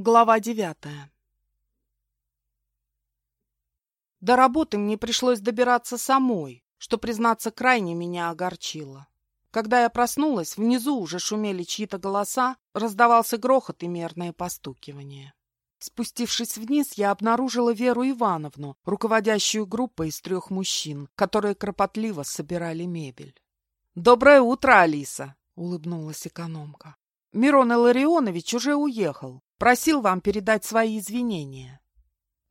Глава девятая До работы мне пришлось добираться самой, что, признаться, крайне меня огорчило. Когда я проснулась, внизу уже шумели чьи-то голоса, раздавался грохот и мерное постукивание. Спустившись вниз, я обнаружила Веру Ивановну, руководящую группой из трех мужчин, которые кропотливо собирали мебель. «Доброе утро, Алиса!» — улыбнулась экономка. «Мирон Илларионович уже уехал. Просил вам передать свои извинения.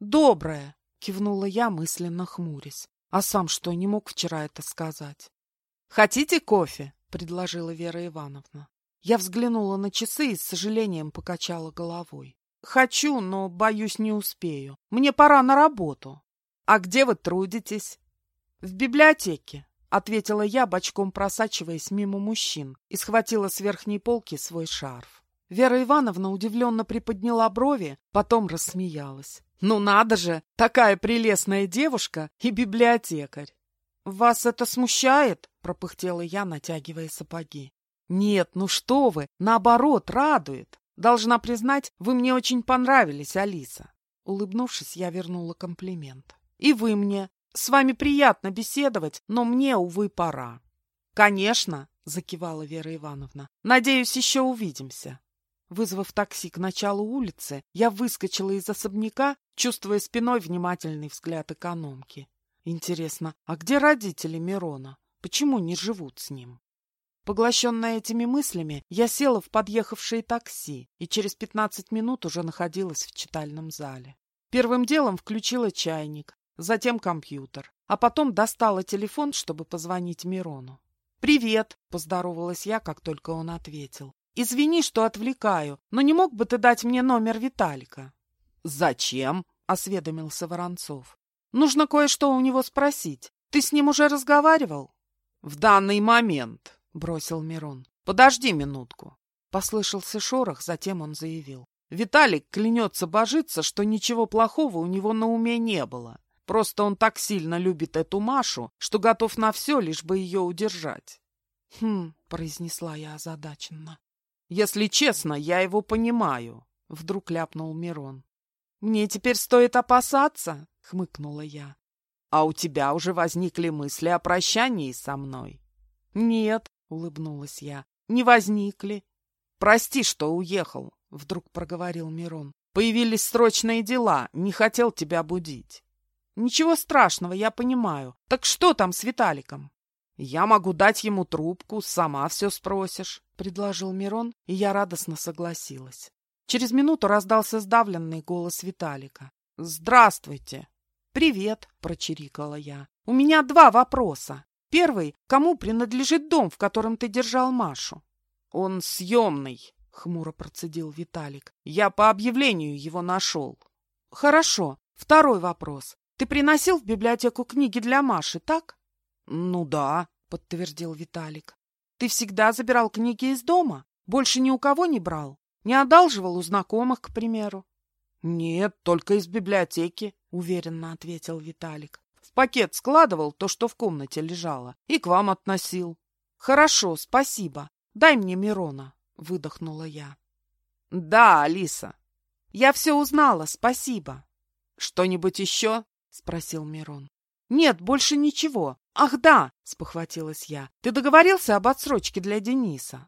Доброе, кивнула я, мысленно хмурясь. А сам что, не мог вчера это сказать? Хотите кофе? предложила Вера Ивановна. Я взглянула на часы и с сожалением покачала головой. Хочу, но боюсь, не успею. Мне пора на работу. А где вы трудитесь? В библиотеке, ответила я, бочком просачиваясь мимо мужчин, и схватила с верхней полки свой шарф. Вера Ивановна удивленно приподняла брови, потом рассмеялась. «Ну надо же! Такая прелестная девушка и библиотекарь!» «Вас это смущает?» — пропыхтела я, натягивая сапоги. «Нет, ну что вы! Наоборот, радует! Должна признать, вы мне очень понравились, Алиса!» Улыбнувшись, я вернула комплимент. «И вы мне! С вами приятно беседовать, но мне, увы, пора!» «Конечно!» — закивала Вера Ивановна. «Надеюсь, еще увидимся!» Вызвав такси к началу улицы, я выскочила из особняка, чувствуя спиной внимательный взгляд экономки. Интересно, а где родители Мирона? Почему не живут с ним? Поглощенная этими мыслями, я села в подъехавшее такси и через пятнадцать минут уже находилась в читальном зале. Первым делом включила чайник, затем компьютер, а потом достала телефон, чтобы позвонить Мирону. «Привет!» — поздоровалась я, как только он ответил. Извини, что отвлекаю, но не мог бы ты дать мне номер Виталика? Зачем? осведомился Воронцов. Нужно кое-что у него спросить. Ты с ним уже разговаривал? В данный момент, бросил Мирон. Подожди минутку. Послышался шорох, затем он заявил. Виталик клянется божиться, что ничего плохого у него на уме не было. Просто он так сильно любит эту Машу, что готов на все, лишь бы ее удержать. «Хм», — произнесла я озадаченно. Если честно, я его понимаю, — вдруг ляпнул Мирон. — Мне теперь стоит опасаться, — хмыкнула я. — А у тебя уже возникли мысли о прощании со мной? — Нет, — улыбнулась я, — не возникли. — Прости, что уехал, — вдруг проговорил Мирон. — Появились срочные дела, не хотел тебя будить. — Ничего страшного, я понимаю. Так что там с Виталиком? «Я могу дать ему трубку, сама все спросишь», — предложил Мирон, и я радостно согласилась. Через минуту раздался сдавленный голос Виталика. «Здравствуйте!» «Привет!» — прочирикала я. «У меня два вопроса. Первый — кому принадлежит дом, в котором ты держал Машу?» «Он съемный», — хмуро процедил Виталик. «Я по объявлению его нашел». «Хорошо. Второй вопрос. Ты приносил в библиотеку книги для Маши, так?» «Ну да», — подтвердил Виталик. «Ты всегда забирал книги из дома? Больше ни у кого не брал? Не одалживал у знакомых, к примеру?» «Нет, только из библиотеки», — уверенно ответил Виталик. «В пакет складывал то, что в комнате лежало, и к вам относил». «Хорошо, спасибо. Дай мне Мирона», — выдохнула я. «Да, Алиса». «Я все узнала, спасибо». «Что-нибудь еще?» — спросил Мирон. «Нет, больше ничего. «Ах, да!» — спохватилась я. «Ты договорился об отсрочке для Дениса?»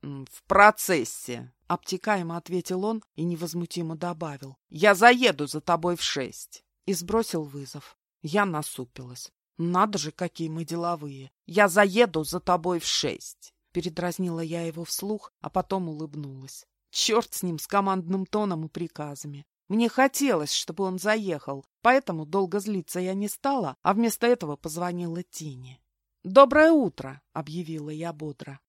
«В процессе», — обтекаемо ответил он и невозмутимо добавил. «Я заеду за тобой в шесть». И сбросил вызов. Я насупилась. «Надо же, какие мы деловые! Я заеду за тобой в шесть!» Передразнила я его вслух, а потом улыбнулась. Черт с ним, с командным тоном и приказами. Мне хотелось, чтобы он заехал, поэтому долго злиться я не стала, а вместо этого позвонила Тине. «Доброе утро!» — объявила я бодро.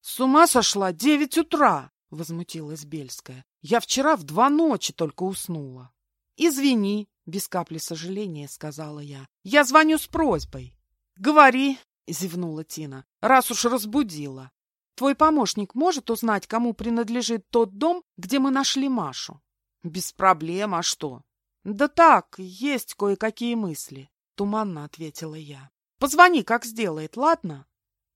«С ума сошла! Девять утра!» — возмутилась Бельская. «Я вчера в два ночи только уснула». «Извини!» — без капли сожаления сказала я. «Я звоню с просьбой». «Говори!» — зевнула Тина. «Раз уж разбудила. Твой помощник может узнать, кому принадлежит тот дом, где мы нашли Машу?» Без проблем, а что? Да так, есть кое-какие мысли, туманно ответила я. Позвони, как сделает, ладно?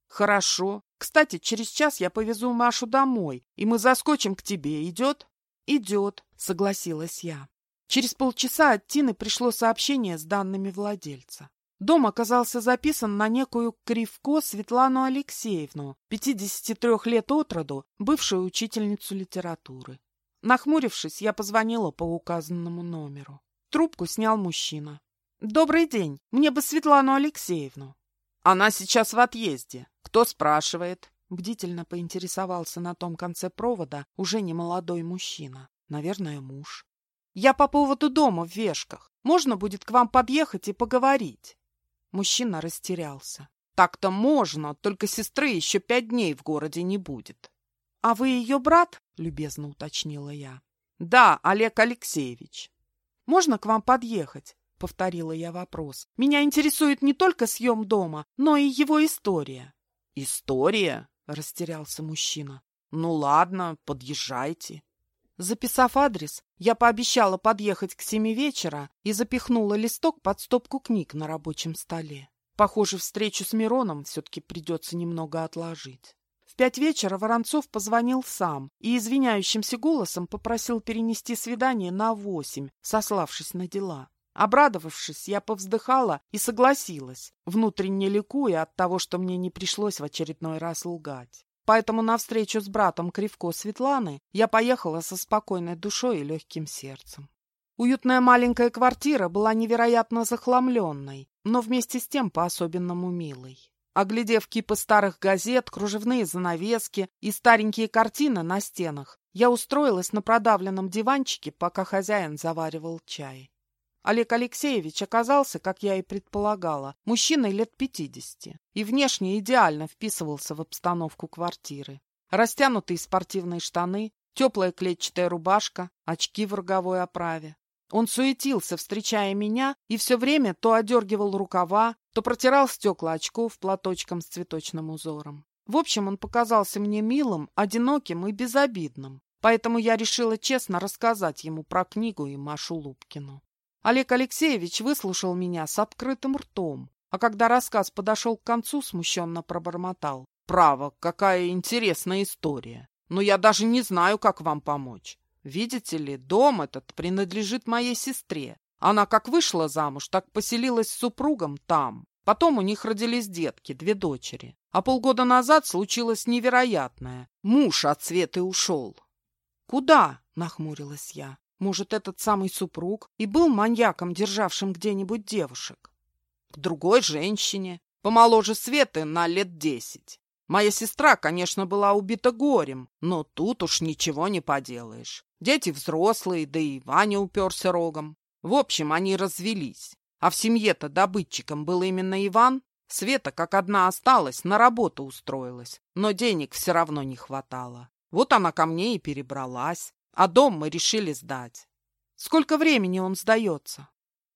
Хорошо. Кстати, через час я повезу Машу домой, и мы заскочим к тебе. Идет? «Идет», — согласилась я. Через полчаса от Тины пришло сообщение с данными владельца. Дом оказался записан на некую Кривко Светлану Алексеевну, 53 лет от роду, бывшую учительницу литературы. Нахмурившись, я позвонила по указанному номеру. Трубку снял мужчина. «Добрый день. Мне бы Светлану Алексеевну». «Она сейчас в отъезде. Кто спрашивает?» Бдительно поинтересовался на том конце провода уже не молодой мужчина. Наверное, муж. «Я по поводу дома в Вешках. Можно будет к вам подъехать и поговорить?» Мужчина растерялся. «Так-то можно, только сестры еще пять дней в городе не будет». «А вы ее брат?» — любезно уточнила я. «Да, Олег Алексеевич». «Можно к вам подъехать?» — повторила я вопрос. «Меня интересует не только съем дома, но и его история». «История?» — растерялся мужчина. «Ну ладно, подъезжайте». Записав адрес, я пообещала подъехать к семи вечера и запихнула листок под стопку книг на рабочем столе. Похоже, встречу с Мироном все-таки придется немного отложить. Пять вечера Воронцов позвонил сам и извиняющимся голосом попросил перенести свидание на восемь, сославшись на дела. Обрадовавшись, я повздыхала и согласилась, внутренне ликуя от того, что мне не пришлось в очередной раз лгать. Поэтому на встречу с братом Кривко Светланы я поехала со спокойной душой и легким сердцем. Уютная маленькая квартира была невероятно захламленной, но вместе с тем по-особенному милой. Оглядев кипы старых газет, кружевные занавески и старенькие картины на стенах, я устроилась на продавленном диванчике, пока хозяин заваривал чай. Олег Алексеевич оказался, как я и предполагала, мужчиной лет пятидесяти и внешне идеально вписывался в обстановку квартиры. Растянутые спортивные штаны, теплая клетчатая рубашка, очки в роговой оправе. Он суетился, встречая меня, и все время то одергивал рукава, то протирал стекла очков платочком с цветочным узором. В общем, он показался мне милым, одиноким и безобидным, поэтому я решила честно рассказать ему про книгу и Машу Лубкину. Олег Алексеевич выслушал меня с открытым ртом, а когда рассказ подошел к концу, смущенно пробормотал. «Право, какая интересная история. Но я даже не знаю, как вам помочь. Видите ли, дом этот принадлежит моей сестре. Она как вышла замуж, так поселилась с супругом там. Потом у них родились детки, две дочери. А полгода назад случилось невероятное. Муж от Светы ушел. «Куда?» — нахмурилась я. Может, этот самый супруг и был маньяком, державшим где-нибудь девушек? К другой женщине, помоложе Светы на лет десять. Моя сестра, конечно, была убита горем, но тут уж ничего не поделаешь. Дети взрослые, да и Ваня уперся рогом. В общем, они развелись. А в семье-то добытчиком был именно Иван. Света, как одна осталась, на работу устроилась, но денег все равно не хватало. Вот она ко мне и перебралась. А дом мы решили сдать. Сколько времени он сдается?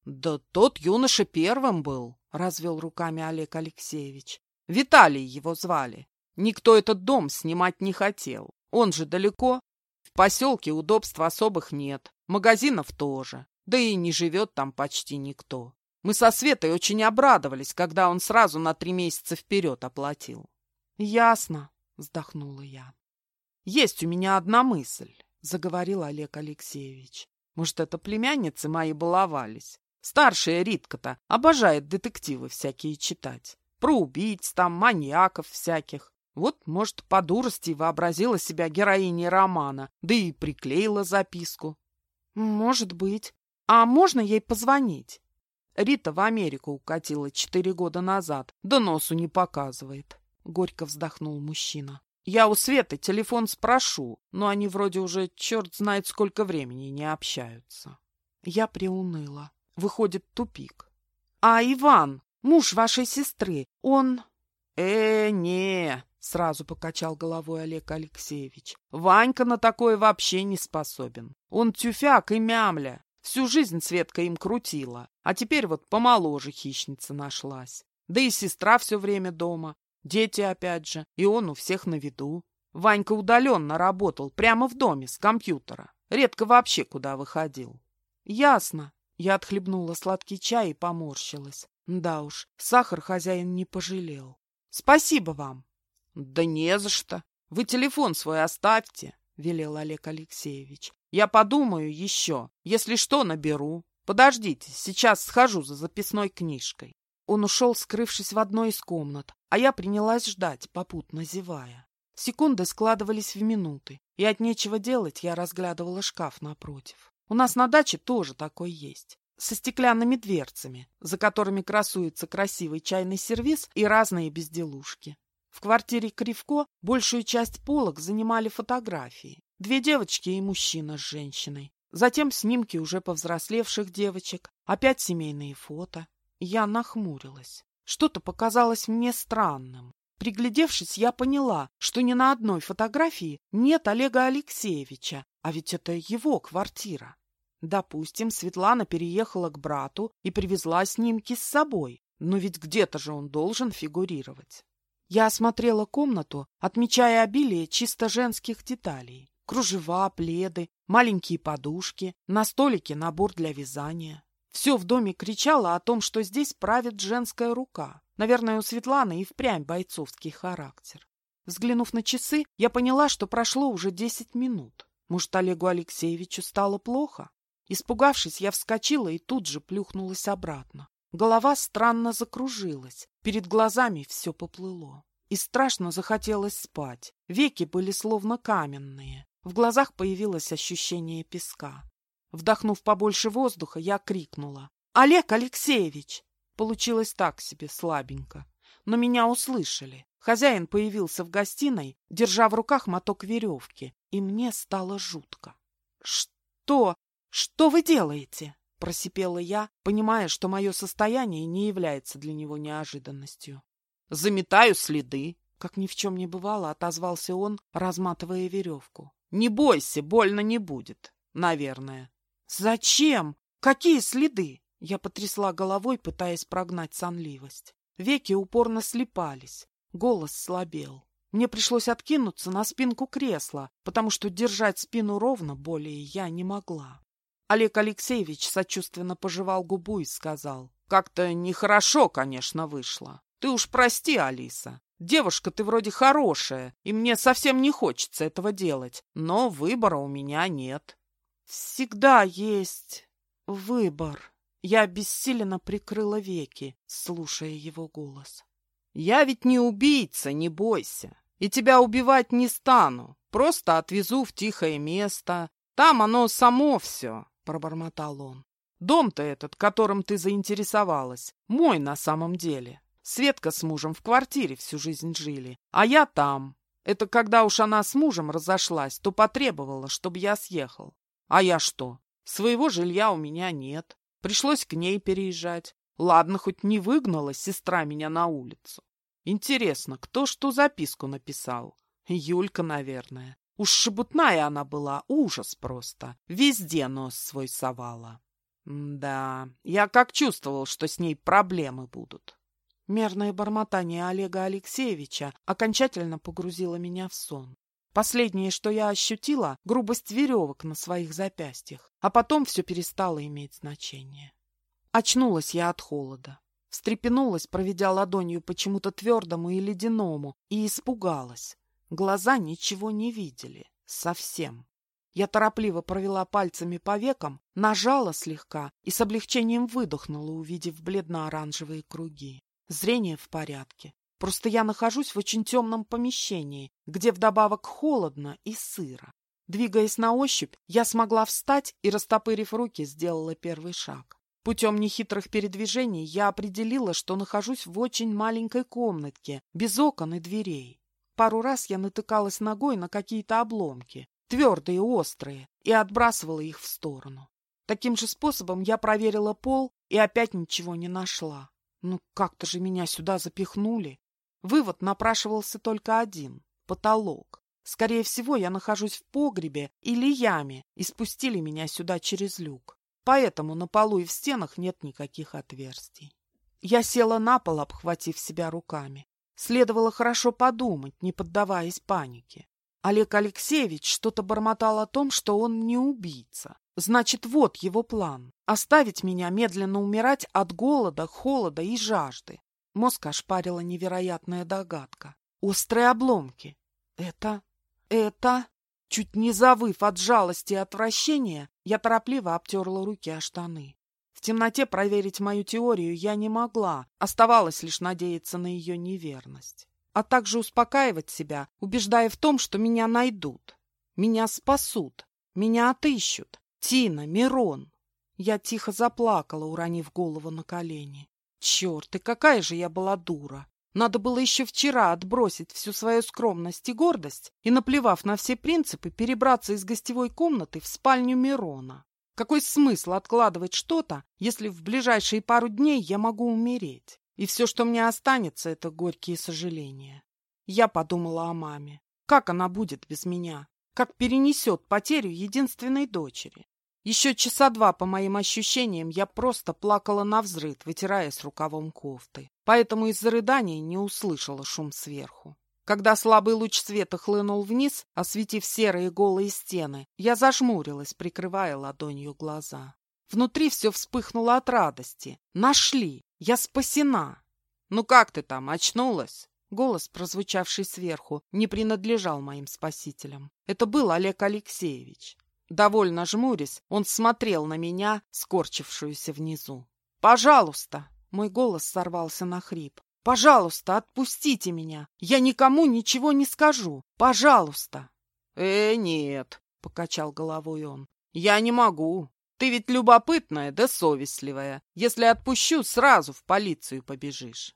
Да тот юноша первым был, развел руками Олег Алексеевич. Виталий его звали. Никто этот дом снимать не хотел. Он же далеко. В поселке удобств особых нет. Магазинов тоже. Да и не живет там почти никто. Мы со Светой очень обрадовались, когда он сразу на три месяца вперед оплатил. — Ясно, — вздохнула я. — Есть у меня одна мысль заговорил Олег Алексеевич. Может, это племянницы мои баловались? Старшая Ритка-то обожает детективы всякие читать. Про убийц там, маньяков всяких. Вот, может, по дурости вообразила себя героиней романа, да и приклеила записку. Может быть. А можно ей позвонить? Рита в Америку укатила четыре года назад, да носу не показывает. Горько вздохнул мужчина. Я у Светы телефон спрошу, но они вроде уже черт знает сколько времени не общаются. Я приуныла. Выходит тупик. А Иван, муж вашей сестры, он... Э, не, сразу покачал головой Олег Алексеевич. Ванька на такое вообще не способен. Он тюфяк и мямля. Всю жизнь Светка им крутила, а теперь вот помоложе хищница нашлась. Да и сестра все время дома. Дети опять же, и он у всех на виду. Ванька удаленно работал, прямо в доме, с компьютера. Редко вообще куда выходил. Ясно. Я отхлебнула сладкий чай и поморщилась. Да уж, сахар хозяин не пожалел. Спасибо вам. Да не за что. Вы телефон свой оставьте, велел Олег Алексеевич. Я подумаю еще. Если что, наберу. Подождите, сейчас схожу за записной книжкой. Он ушел, скрывшись в одной из комнат, а я принялась ждать, попутно зевая. Секунды складывались в минуты, и от нечего делать я разглядывала шкаф напротив. У нас на даче тоже такой есть со стеклянными дверцами, за которыми красуется красивый чайный сервиз и разные безделушки. В квартире Кривко большую часть полок занимали фотографии. Две девочки и мужчина с женщиной. Затем снимки уже повзрослевших девочек, опять семейные фото. Я нахмурилась. Что-то показалось мне странным. Приглядевшись, я поняла, что ни на одной фотографии нет Олега Алексеевича, а ведь это его квартира. Допустим, Светлана переехала к брату и привезла снимки с собой, но ведь где-то же он должен фигурировать. Я осмотрела комнату, отмечая обилие чисто женских деталей. Кружева, пледы, маленькие подушки, на столике набор для вязания. Все в доме кричало о том, что здесь правит женская рука. Наверное, у Светланы и впрямь бойцовский характер. Взглянув на часы, я поняла, что прошло уже десять минут. Может, Олегу Алексеевичу стало плохо? Испугавшись, я вскочила и тут же плюхнулась обратно. Голова странно закружилась, перед глазами все поплыло. И страшно захотелось спать. Веки были словно каменные. В глазах появилось ощущение песка. Вдохнув побольше воздуха, я крикнула. «Олег Алексеевич!» Получилось так себе, слабенько. Но меня услышали. Хозяин появился в гостиной, держа в руках моток веревки, и мне стало жутко. «Что? «Что вы делаете?» — просипела я, понимая, что мое состояние не является для него неожиданностью. «Заметаю следы», — как ни в чем не бывало, отозвался он, разматывая веревку. «Не бойся, больно не будет, наверное». «Зачем? Какие следы?» Я потрясла головой, пытаясь прогнать сонливость. Веки упорно слепались, голос слабел. Мне пришлось откинуться на спинку кресла, потому что держать спину ровно более я не могла. Олег Алексеевич сочувственно пожевал губу и сказал. «Как-то нехорошо, конечно, вышло. Ты уж прости, Алиса. Девушка ты вроде хорошая, и мне совсем не хочется этого делать, но выбора у меня нет». «Всегда есть выбор». Я бессиленно прикрыла веки, слушая его голос. «Я ведь не убийца, не бойся. И тебя убивать не стану. Просто отвезу в тихое место. Там оно само все. — пробормотал он. «Дом-то этот, которым ты заинтересовалась, мой на самом деле. Светка с мужем в квартире всю жизнь жили, а я там. Это когда уж она с мужем разошлась, то потребовала, чтобы я съехал. А я что? Своего жилья у меня нет. Пришлось к ней переезжать. Ладно, хоть не выгнала сестра меня на улицу. Интересно, кто что записку написал? Юлька, наверное. Уж шебутная она была, ужас просто. Везде нос свой совала. да, я как чувствовал, что с ней проблемы будут. Мерное бормотание Олега Алексеевича окончательно погрузило меня в сон. Последнее, что я ощутила, грубость веревок на своих запястьях, а потом все перестало иметь значение. Очнулась я от холода. Встрепенулась, проведя ладонью почему-то твердому и ледяному, и испугалась. Глаза ничего не видели. Совсем. Я торопливо провела пальцами по векам, нажала слегка и с облегчением выдохнула, увидев бледно-оранжевые круги. Зрение в порядке. Просто я нахожусь в очень темном помещении, где вдобавок холодно и сыро. Двигаясь на ощупь, я смогла встать и, растопырив руки, сделала первый шаг. Путем нехитрых передвижений я определила, что нахожусь в очень маленькой комнатке, без окон и дверей. Пару раз я натыкалась ногой на какие-то обломки, твердые и острые, и отбрасывала их в сторону. Таким же способом я проверила пол и опять ничего не нашла. Ну, как-то же меня сюда запихнули. Вывод напрашивался только один — потолок. Скорее всего, я нахожусь в погребе или яме, и спустили меня сюда через люк. Поэтому на полу и в стенах нет никаких отверстий. Я села на пол, обхватив себя руками. Следовало хорошо подумать, не поддаваясь панике. Олег Алексеевич что-то бормотал о том, что он не убийца. Значит, вот его план — оставить меня медленно умирать от голода, холода и жажды. Мозг ошпарила невероятная догадка. Острые обломки. Это... это... Чуть не завыв от жалости и отвращения, я торопливо обтерла руки о штаны. В темноте проверить мою теорию я не могла, оставалось лишь надеяться на ее неверность. А также успокаивать себя, убеждая в том, что меня найдут, меня спасут, меня отыщут. Тина, Мирон. Я тихо заплакала, уронив голову на колени. Черт, и какая же я была дура! Надо было еще вчера отбросить всю свою скромность и гордость и, наплевав на все принципы, перебраться из гостевой комнаты в спальню Мирона. Какой смысл откладывать что-то, если в ближайшие пару дней я могу умереть? И все, что мне останется, это горькие сожаления. Я подумала о маме. Как она будет без меня? Как перенесет потерю единственной дочери? Еще часа два, по моим ощущениям, я просто плакала на взрыв, вытираясь рукавом кофты. Поэтому из-за рыдания не услышала шум сверху. Когда слабый луч света хлынул вниз, осветив серые голые стены, я зажмурилась, прикрывая ладонью глаза. Внутри все вспыхнуло от радости. Нашли! Я спасена! «Ну как ты там, очнулась?» Голос, прозвучавший сверху, не принадлежал моим спасителям. Это был Олег Алексеевич. Довольно жмурясь, он смотрел на меня, скорчившуюся внизу. «Пожалуйста!» — мой голос сорвался на хрип. «Пожалуйста, отпустите меня! Я никому ничего не скажу! Пожалуйста!» «Э, нет!» — покачал головой он. «Я не могу. Ты ведь любопытная да совестливая. Если отпущу, сразу в полицию побежишь».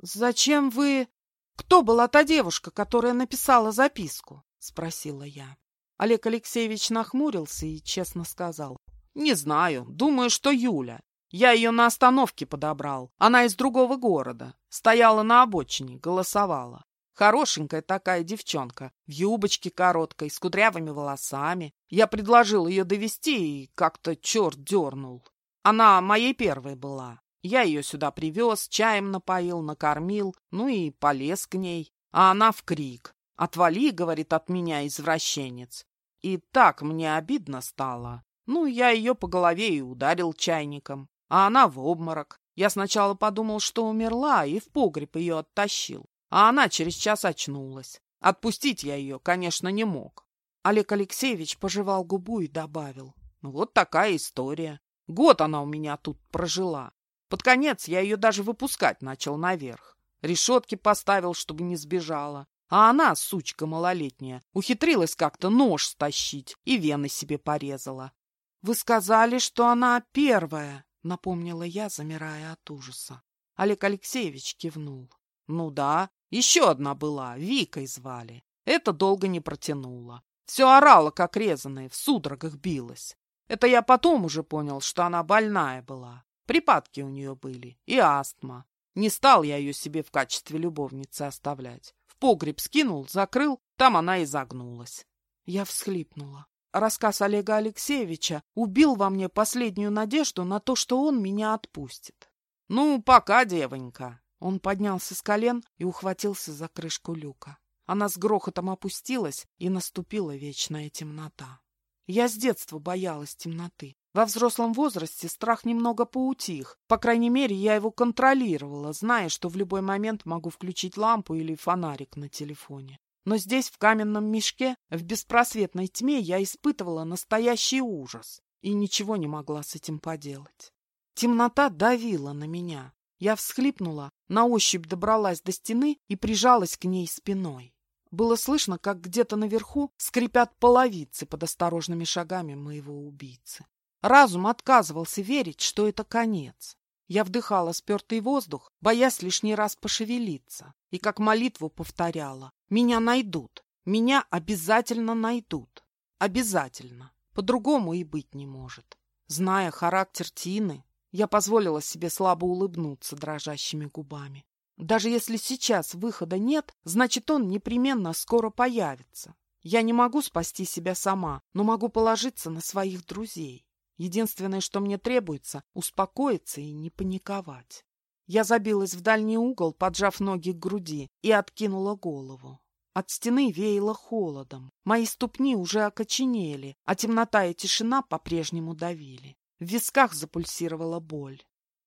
«Зачем вы...» «Кто была та девушка, которая написала записку?» — спросила я. Олег Алексеевич нахмурился и честно сказал. «Не знаю. Думаю, что Юля. Я ее на остановке подобрал. Она из другого города. Стояла на обочине, голосовала. Хорошенькая такая девчонка, в юбочке короткой, с кудрявыми волосами. Я предложил ее довести и как-то черт дернул. Она моей первой была. Я ее сюда привез, чаем напоил, накормил, ну и полез к ней. А она в крик. «Отвали, — говорит, — от меня, извращенец. И так мне обидно стало. Ну, я ее по голове и ударил чайником. А она в обморок. Я сначала подумал, что умерла, и в погреб ее оттащил. А она через час очнулась. Отпустить я ее, конечно, не мог. Олег Алексеевич пожевал губу и добавил. Вот такая история. Год она у меня тут прожила. Под конец я ее даже выпускать начал наверх. Решетки поставил, чтобы не сбежала. А она, сучка малолетняя, ухитрилась как-то нож стащить и вены себе порезала. — Вы сказали, что она первая, — напомнила я, замирая от ужаса. Олег Алексеевич кивнул. — Ну да, еще одна была, Викой звали. Это долго не протянула. Все орала, как резаная, в судорогах билась. Это я потом уже понял, что она больная была. Припадки у нее были и астма. Не стал я ее себе в качестве любовницы оставлять погреб скинул, закрыл, там она и загнулась. Я всхлипнула. Рассказ Олега Алексеевича убил во мне последнюю надежду на то, что он меня отпустит. «Ну, пока, девонька!» Он поднялся с колен и ухватился за крышку люка. Она с грохотом опустилась, и наступила вечная темнота. Я с детства боялась темноты. Во взрослом возрасте страх немного поутих. По крайней мере, я его контролировала, зная, что в любой момент могу включить лампу или фонарик на телефоне. Но здесь, в каменном мешке, в беспросветной тьме, я испытывала настоящий ужас и ничего не могла с этим поделать. Темнота давила на меня. Я всхлипнула, на ощупь добралась до стены и прижалась к ней спиной. Было слышно, как где-то наверху скрипят половицы под осторожными шагами моего убийцы. Разум отказывался верить, что это конец. Я вдыхала спертый воздух, боясь лишний раз пошевелиться, и как молитву повторяла «Меня найдут! Меня обязательно найдут! Обязательно! По-другому и быть не может!» Зная характер Тины, я позволила себе слабо улыбнуться дрожащими губами. Даже если сейчас выхода нет, значит, он непременно скоро появится. Я не могу спасти себя сама, но могу положиться на своих друзей. Единственное, что мне требуется — успокоиться и не паниковать. Я забилась в дальний угол, поджав ноги к груди, и откинула голову. От стены веяло холодом. Мои ступни уже окоченели, а темнота и тишина по-прежнему давили. В висках запульсировала боль.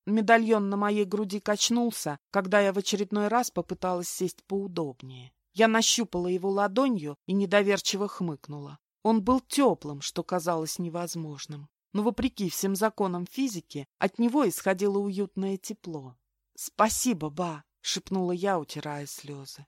Медальон на моей груди качнулся, когда я в очередной раз попыталась сесть поудобнее. Я нащупала его ладонью и недоверчиво хмыкнула. Он был теплым, что казалось невозможным. Но, вопреки всем законам физики, от него исходило уютное тепло. «Спасибо, ба!» — шепнула я, утирая слезы.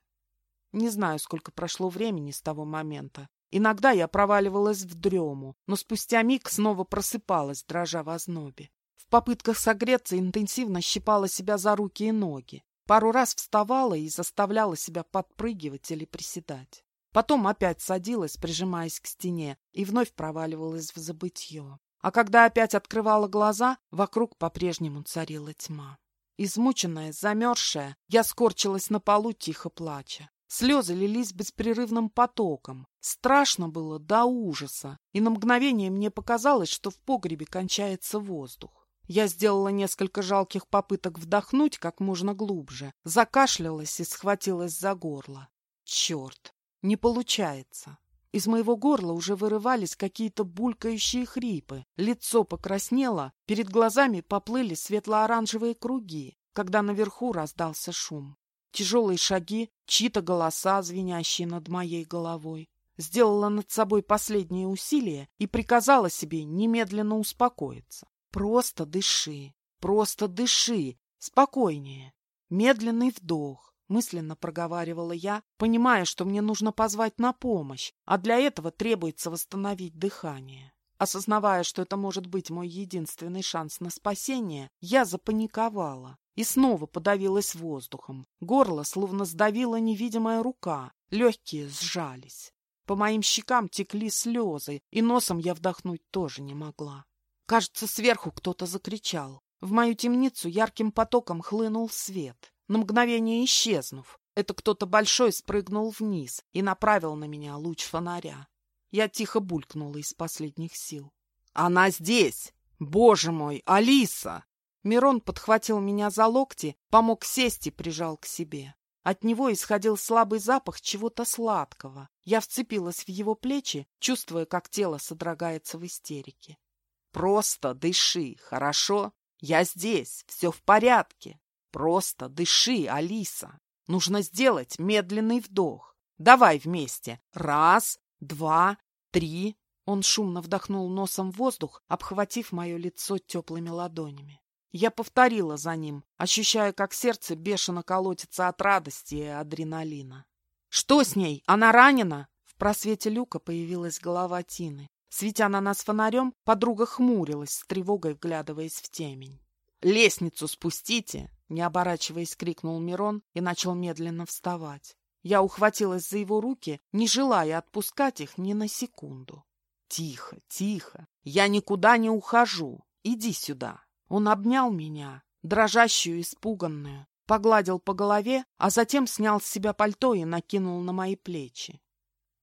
Не знаю, сколько прошло времени с того момента. Иногда я проваливалась в дрему, но спустя миг снова просыпалась, дрожа в ознобе. В попытках согреться интенсивно щипала себя за руки и ноги. Пару раз вставала и заставляла себя подпрыгивать или приседать. Потом опять садилась, прижимаясь к стене, и вновь проваливалась в забытье. А когда опять открывала глаза, вокруг по-прежнему царила тьма. Измученная, замерзшая, я скорчилась на полу, тихо плача. Слезы лились беспрерывным потоком. Страшно было до ужаса, и на мгновение мне показалось, что в погребе кончается воздух. Я сделала несколько жалких попыток вдохнуть как можно глубже, закашлялась и схватилась за горло. Черт, не получается. Из моего горла уже вырывались какие-то булькающие хрипы. Лицо покраснело, перед глазами поплыли светло-оранжевые круги, когда наверху раздался шум. Тяжелые шаги, чьи-то голоса, звенящие над моей головой. Сделала над собой последние усилия и приказала себе немедленно успокоиться. Просто дыши, просто дыши, спокойнее. Медленный вдох, мысленно проговаривала я, понимая, что мне нужно позвать на помощь, а для этого требуется восстановить дыхание. Осознавая, что это может быть мой единственный шанс на спасение, я запаниковала и снова подавилась воздухом. Горло словно сдавила невидимая рука, легкие сжались. По моим щекам текли слезы, и носом я вдохнуть тоже не могла. Кажется, сверху кто-то закричал. В мою темницу ярким потоком хлынул свет, на мгновение исчезнув. Это кто-то большой спрыгнул вниз и направил на меня луч фонаря. Я тихо булькнула из последних сил. «Она здесь! Боже мой, Алиса!» Мирон подхватил меня за локти, помог сесть и прижал к себе. От него исходил слабый запах чего-то сладкого. Я вцепилась в его плечи, чувствуя, как тело содрогается в истерике. Просто дыши, хорошо? Я здесь, все в порядке. Просто дыши, Алиса. Нужно сделать медленный вдох. Давай вместе. Раз, два, три. Он шумно вдохнул носом воздух, обхватив мое лицо теплыми ладонями. Я повторила за ним, ощущая, как сердце бешено колотится от радости и адреналина. «Что с ней? Она ранена?» В просвете люка появилась голова Тины. Светя на нас фонарем, подруга хмурилась, с тревогой вглядываясь в темень. «Лестницу спустите!» — не оборачиваясь, крикнул Мирон и начал медленно вставать. Я ухватилась за его руки, не желая отпускать их ни на секунду. «Тихо, тихо! Я никуда не ухожу! Иди сюда!» Он обнял меня, дрожащую, испуганную, погладил по голове, а затем снял с себя пальто и накинул на мои плечи.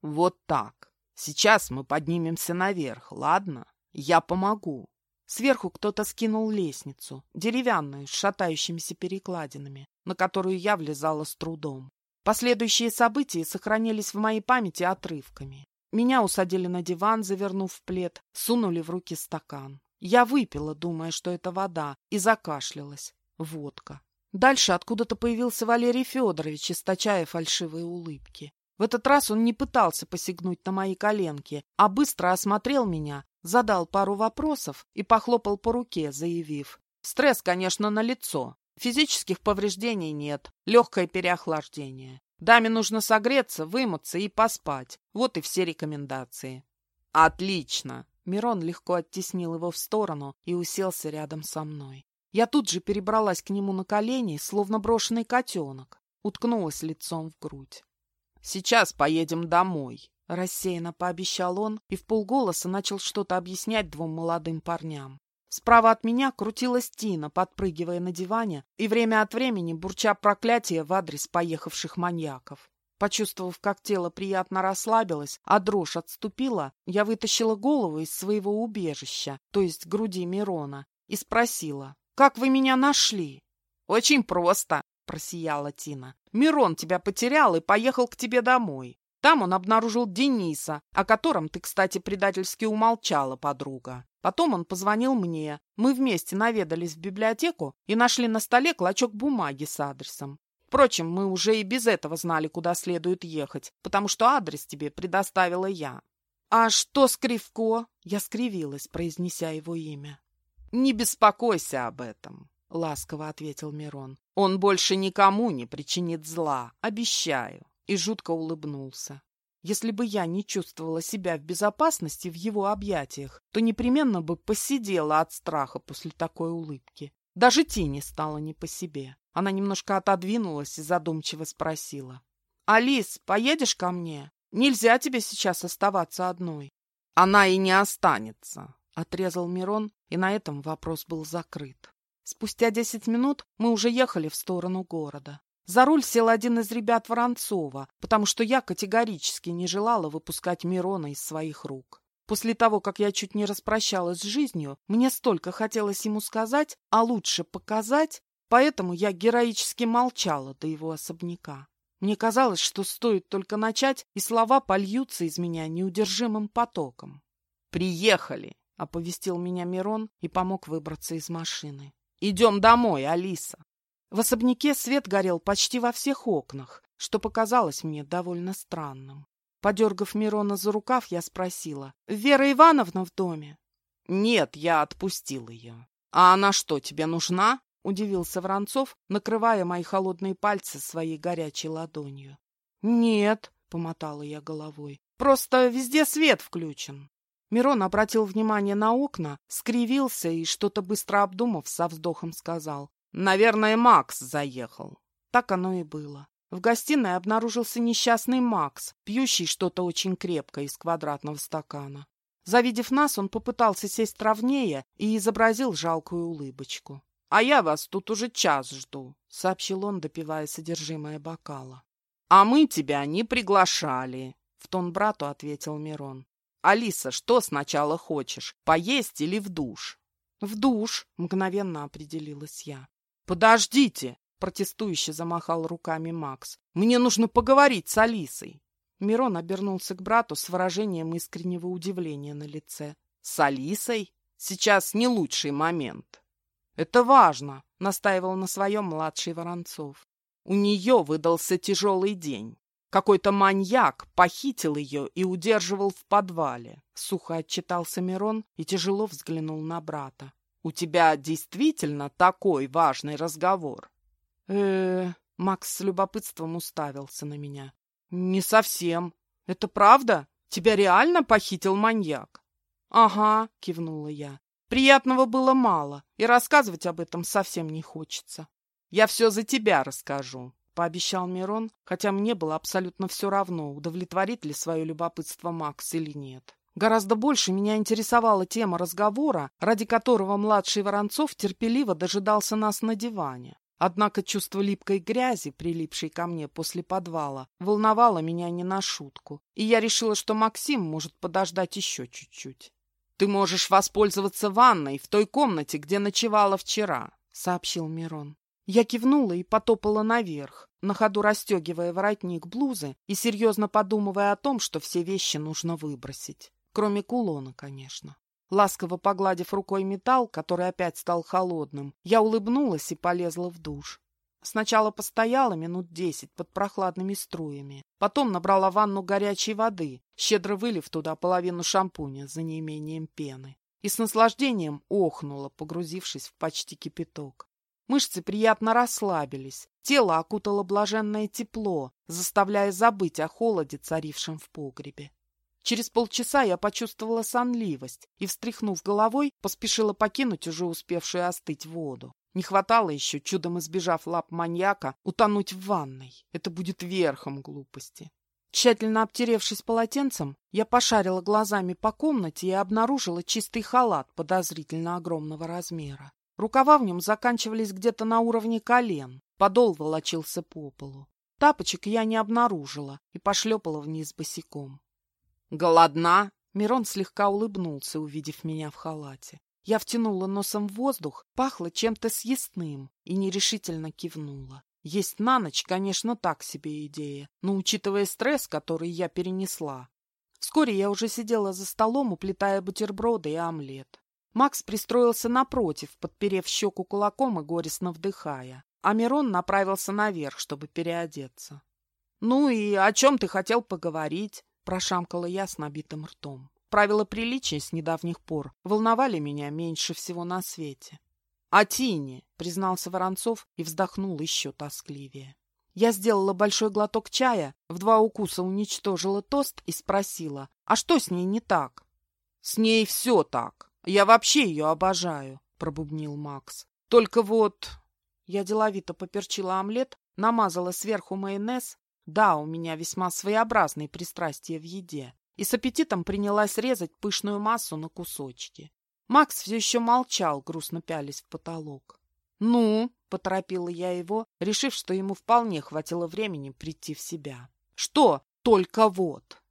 «Вот так!» Сейчас мы поднимемся наверх, ладно? Я помогу. Сверху кто-то скинул лестницу, деревянную, с шатающимися перекладинами, на которую я влезала с трудом. Последующие события сохранились в моей памяти отрывками. Меня усадили на диван, завернув в плед, сунули в руки стакан. Я выпила, думая, что это вода, и закашлялась. Водка. Дальше откуда-то появился Валерий Федорович, источая фальшивые улыбки. В этот раз он не пытался посягнуть на мои коленки, а быстро осмотрел меня, задал пару вопросов и похлопал по руке, заявив. Стресс, конечно, на лицо. Физических повреждений нет, легкое переохлаждение. Даме нужно согреться, вымыться и поспать. Вот и все рекомендации. Отлично! Мирон легко оттеснил его в сторону и уселся рядом со мной. Я тут же перебралась к нему на колени, словно брошенный котенок, уткнулась лицом в грудь. Сейчас поедем домой. Рассеянно пообещал он и в полголоса начал что-то объяснять двум молодым парням. Справа от меня крутилась Тина, подпрыгивая на диване и время от времени бурча проклятие в адрес поехавших маньяков. Почувствовав, как тело приятно расслабилось, а дрожь отступила, я вытащила голову из своего убежища, то есть груди Мирона, и спросила, «Как вы меня нашли?» «Очень просто», — просияла Тина. Мирон тебя потерял и поехал к тебе домой. Там он обнаружил Дениса, о котором ты, кстати, предательски умолчала, подруга. Потом он позвонил мне. Мы вместе наведались в библиотеку и нашли на столе клочок бумаги с адресом. Впрочем, мы уже и без этого знали, куда следует ехать, потому что адрес тебе предоставила я. «А что с Кривко?» Я скривилась, произнеся его имя. «Не беспокойся об этом», — ласково ответил Мирон. «Он больше никому не причинит зла, обещаю». И жутко улыбнулся. Если бы я не чувствовала себя в безопасности в его объятиях, то непременно бы посидела от страха после такой улыбки. Даже тени стало не по себе. Она немножко отодвинулась и задумчиво спросила. «Алис, поедешь ко мне? Нельзя тебе сейчас оставаться одной». «Она и не останется», — отрезал Мирон, и на этом вопрос был закрыт. Спустя десять минут мы уже ехали в сторону города. За руль сел один из ребят Воронцова, потому что я категорически не желала выпускать Мирона из своих рук. После того, как я чуть не распрощалась с жизнью, мне столько хотелось ему сказать, а лучше показать, поэтому я героически молчала до его особняка. Мне казалось, что стоит только начать, и слова польются из меня неудержимым потоком. «Приехали!» — оповестил меня Мирон и помог выбраться из машины. «Идем домой, Алиса!» В особняке свет горел почти во всех окнах, что показалось мне довольно странным. Подергав Мирона за рукав, я спросила, «Вера Ивановна в доме?» «Нет, я отпустил ее. А она что, тебе нужна?» — удивился Воронцов, накрывая мои холодные пальцы своей горячей ладонью. «Нет», — помотала я головой, — «просто везде свет включен». Мирон обратил внимание на окна, скривился и, что-то быстро обдумав, со вздохом сказал. «Наверное, Макс заехал». Так оно и было. В гостиной обнаружился несчастный Макс, пьющий что-то очень крепкое из квадратного стакана. Завидев нас, он попытался сесть ровнее и изобразил жалкую улыбочку. «А я вас тут уже час жду», — сообщил он, допивая содержимое бокала. «А мы тебя не приглашали», — в тон брату ответил Мирон. «Алиса, что сначала хочешь, поесть или в душ?» «В душ», — мгновенно определилась я. «Подождите!» — протестующе замахал руками Макс. «Мне нужно поговорить с Алисой». Мирон обернулся к брату с выражением искреннего удивления на лице. «С Алисой? Сейчас не лучший момент». «Это важно», — настаивал на своем младший Воронцов. «У нее выдался тяжелый день. Какой-то маньяк похитил ее и удерживал в подвале», — сухо отчитался Мирон и тяжело взглянул на брата. «У тебя действительно такой важный разговор?» э Макс с любопытством уставился на меня. «Не совсем. Это правда? Тебя реально похитил маньяк?» «Ага», — кивнула я. Приятного было мало, и рассказывать об этом совсем не хочется. «Я все за тебя расскажу», — пообещал Мирон, хотя мне было абсолютно все равно, удовлетворит ли свое любопытство Макс или нет. Гораздо больше меня интересовала тема разговора, ради которого младший Воронцов терпеливо дожидался нас на диване. Однако чувство липкой грязи, прилипшей ко мне после подвала, волновало меня не на шутку, и я решила, что Максим может подождать еще чуть-чуть. «Ты можешь воспользоваться ванной в той комнате, где ночевала вчера», — сообщил Мирон. Я кивнула и потопала наверх, на ходу расстегивая воротник блузы и серьезно подумывая о том, что все вещи нужно выбросить. Кроме кулона, конечно. Ласково погладив рукой металл, который опять стал холодным, я улыбнулась и полезла в душ. Сначала постояла минут десять под прохладными струями, потом набрала ванну горячей воды, щедро вылив туда половину шампуня за неимением пены, и с наслаждением охнула, погрузившись в почти кипяток. Мышцы приятно расслабились, тело окутало блаженное тепло, заставляя забыть о холоде, царившем в погребе. Через полчаса я почувствовала сонливость и, встряхнув головой, поспешила покинуть уже успевшую остыть воду. Не хватало еще, чудом избежав лап маньяка, утонуть в ванной. Это будет верхом глупости. Тщательно обтеревшись полотенцем, я пошарила глазами по комнате и обнаружила чистый халат подозрительно огромного размера. Рукава в нем заканчивались где-то на уровне колен, подол волочился по полу. Тапочек я не обнаружила и пошлепала вниз босиком. «Голодна?» Мирон слегка улыбнулся, увидев меня в халате. Я втянула носом в воздух, пахло чем-то съестным и нерешительно кивнула. Есть на ночь, конечно, так себе идея, но учитывая стресс, который я перенесла. Вскоре я уже сидела за столом, уплетая бутерброды и омлет. Макс пристроился напротив, подперев щеку кулаком и горестно вдыхая. А Мирон направился наверх, чтобы переодеться. — Ну и о чем ты хотел поговорить? Прошамкала я с набитым ртом. Правила приличия с недавних пор волновали меня меньше всего на свете. «А Тине?» — признался Воронцов и вздохнул еще тоскливее. Я сделала большой глоток чая, в два укуса уничтожила тост и спросила, а что с ней не так? «С ней все так. Я вообще ее обожаю», — пробубнил Макс. «Только вот...» Я деловито поперчила омлет, намазала сверху майонез. Да, у меня весьма своеобразные пристрастия в еде. И с аппетитом принялась резать пышную массу на кусочки. Макс все еще молчал, грустно пялись в потолок. «Ну?» — поторопила я его, решив, что ему вполне хватило времени прийти в себя. «Что? Только вот!»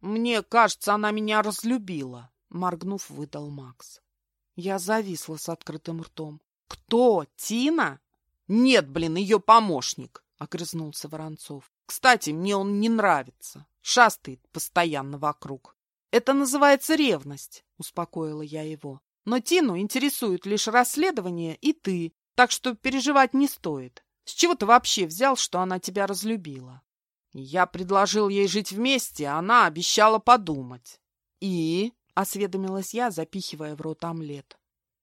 «Мне кажется, она меня разлюбила», — моргнув, выдал Макс. Я зависла с открытым ртом. «Кто? Тина?» «Нет, блин, ее помощник», — огрызнулся Воронцов. «Кстати, мне он не нравится. Шастает постоянно вокруг». «Это называется ревность», — успокоила я его. «Но Тину интересует лишь расследование и ты, так что переживать не стоит. С чего ты вообще взял, что она тебя разлюбила? Я предложил ей жить вместе, а она обещала подумать. И? — осведомилась я, запихивая в рот омлет.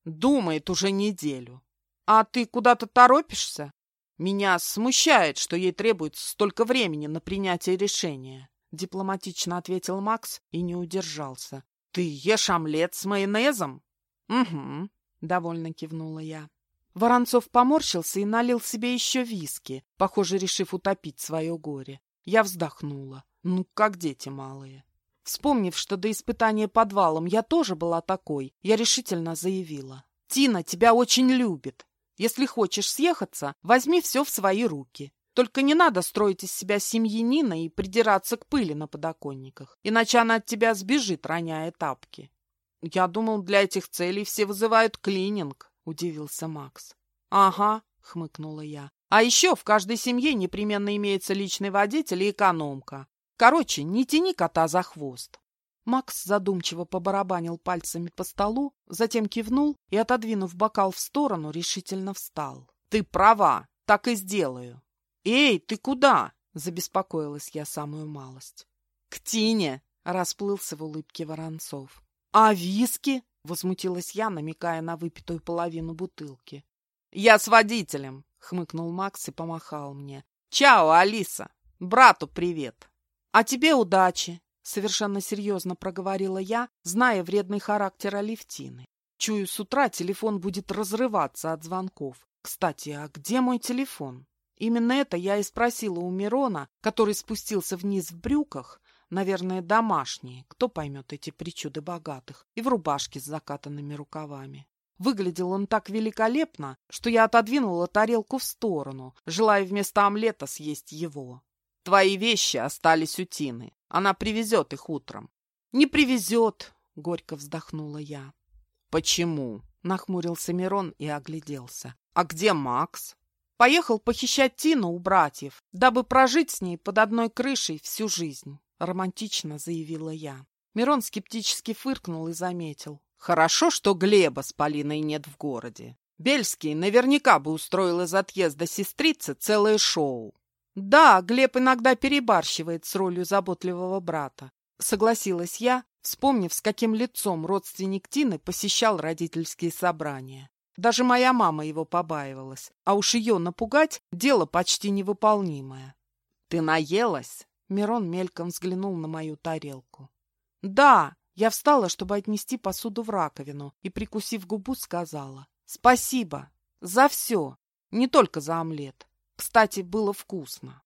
Думает уже неделю. А ты куда-то торопишься? Меня смущает, что ей требуется столько времени на принятие решения. Дипломатично ответил Макс и не удержался. Ты ешь омлет с майонезом? Угу, довольно кивнула я. Воронцов поморщился и налил себе еще виски, похоже, решив утопить свое горе. Я вздохнула. Ну, как дети малые. Вспомнив, что до испытания подвалом я тоже была такой, я решительно заявила. «Тина тебя очень любит. Если хочешь съехаться, возьми все в свои руки. Только не надо строить из себя семьянина и придираться к пыли на подоконниках, иначе она от тебя сбежит, роняя тапки». «Я думал, для этих целей все вызывают клининг», удивился Макс. Ага, хмыкнула я. А еще в каждой семье непременно имеется личный водитель и экономка. Короче, не тяни кота за хвост. Макс задумчиво побарабанил пальцами по столу, затем кивнул и, отодвинув бокал в сторону, решительно встал. «Ты права, так и сделаю». «Эй, ты куда?» — забеспокоилась я самую малость. «К Тине!» — расплылся в улыбке Воронцов. «А виски?» Возмутилась я, намекая на выпитую половину бутылки. «Я с водителем!» — хмыкнул Макс и помахал мне. «Чао, Алиса! Брату привет!» «А тебе удачи!» — совершенно серьезно проговорила я, зная вредный характер Алевтины. Чую, с утра телефон будет разрываться от звонков. Кстати, а где мой телефон? Именно это я и спросила у Мирона, который спустился вниз в брюках, Наверное, домашние, кто поймет эти причуды богатых, и в рубашке с закатанными рукавами. Выглядел он так великолепно, что я отодвинула тарелку в сторону, желая вместо омлета съесть его. «Твои вещи остались у Тины. Она привезет их утром». «Не привезет», — горько вздохнула я. «Почему?» — нахмурился Мирон и огляделся. «А где Макс?» «Поехал похищать Тину у братьев, дабы прожить с ней под одной крышей всю жизнь». — романтично заявила я. Мирон скептически фыркнул и заметил. «Хорошо, что Глеба с Полиной нет в городе. Бельский наверняка бы устроил из отъезда сестрицы целое шоу». «Да, Глеб иногда перебарщивает с ролью заботливого брата», — согласилась я, вспомнив, с каким лицом родственник Тины посещал родительские собрания. Даже моя мама его побаивалась, а уж ее напугать — дело почти невыполнимое. «Ты наелась?» Мирон мельком взглянул на мою тарелку. «Да!» Я встала, чтобы отнести посуду в раковину, и, прикусив губу, сказала. «Спасибо! За все! Не только за омлет. Кстати, было вкусно».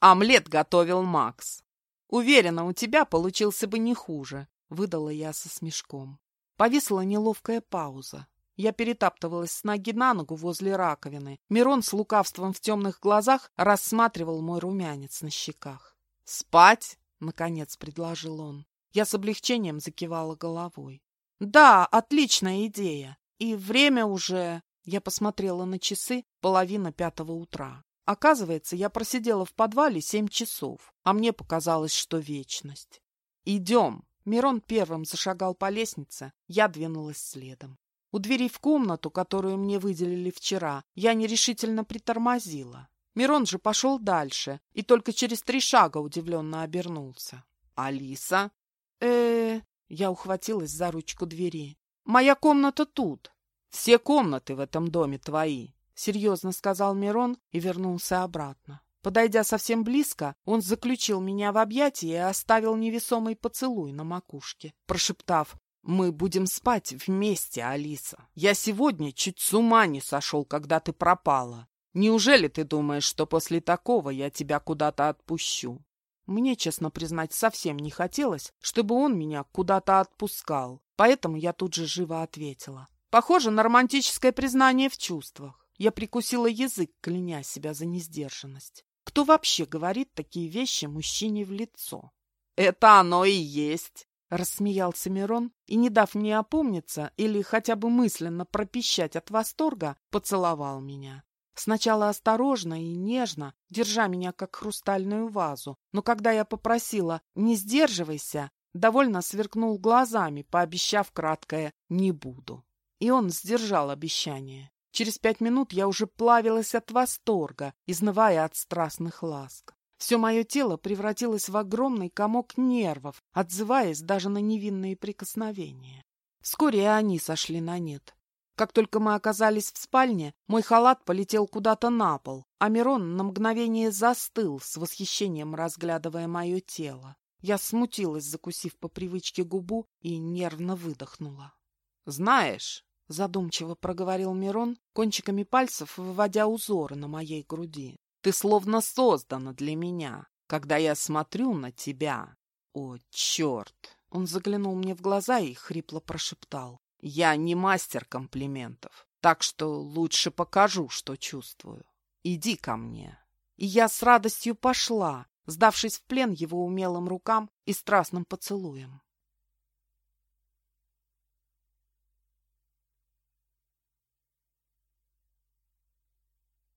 «Омлет готовил Макс. Уверена, у тебя получился бы не хуже», — выдала я со смешком. Повисла неловкая пауза. Я перетаптывалась с ноги на ногу возле раковины. Мирон с лукавством в темных глазах рассматривал мой румянец на щеках. «Спать?» — наконец предложил он. Я с облегчением закивала головой. «Да, отличная идея. И время уже...» Я посмотрела на часы половина пятого утра. Оказывается, я просидела в подвале семь часов, а мне показалось, что вечность. «Идем!» Мирон первым зашагал по лестнице, я двинулась следом. У двери в комнату, которую мне выделили вчера, я нерешительно притормозила. Мирон же пошел дальше и только через три шага удивленно обернулся. Алиса? э Я ухватилась за ручку двери. «Моя комната тут. Все комнаты в этом доме твои», — серьезно сказал Мирон и вернулся обратно. Подойдя совсем близко, он заключил меня в объятия и оставил невесомый поцелуй на макушке, прошептав «Мы будем спать вместе, Алиса. Я сегодня чуть с ума не сошел, когда ты пропала. Неужели ты думаешь, что после такого я тебя куда-то отпущу?» Мне, честно признать, совсем не хотелось, чтобы он меня куда-то отпускал, поэтому я тут же живо ответила. Похоже на романтическое признание в чувствах. Я прикусила язык, кляня себя за несдержанность. Кто вообще говорит такие вещи мужчине в лицо? Это оно и есть. Рассмеялся Мирон и, не дав мне опомниться или хотя бы мысленно пропищать от восторга, поцеловал меня. Сначала осторожно и нежно, держа меня как хрустальную вазу, но когда я попросила «не сдерживайся», довольно сверкнул глазами, пообещав краткое «не буду». И он сдержал обещание. Через пять минут я уже плавилась от восторга, изнывая от страстных ласк. Все мое тело превратилось в огромный комок нервов, отзываясь даже на невинные прикосновения. Вскоре и они сошли на нет. Как только мы оказались в спальне, мой халат полетел куда-то на пол, а Мирон на мгновение застыл, с восхищением разглядывая мое тело. Я смутилась, закусив по привычке губу, и нервно выдохнула. «Знаешь, задумчиво проговорил Мирон, кончиками пальцев выводя узоры на моей груди. Ты словно создана для меня, когда я смотрю на тебя. О, черт! Он заглянул мне в глаза и хрипло прошептал. Я не мастер комплиментов, так что лучше покажу, что чувствую. Иди ко мне. И я с радостью пошла, сдавшись в плен его умелым рукам и страстным поцелуем.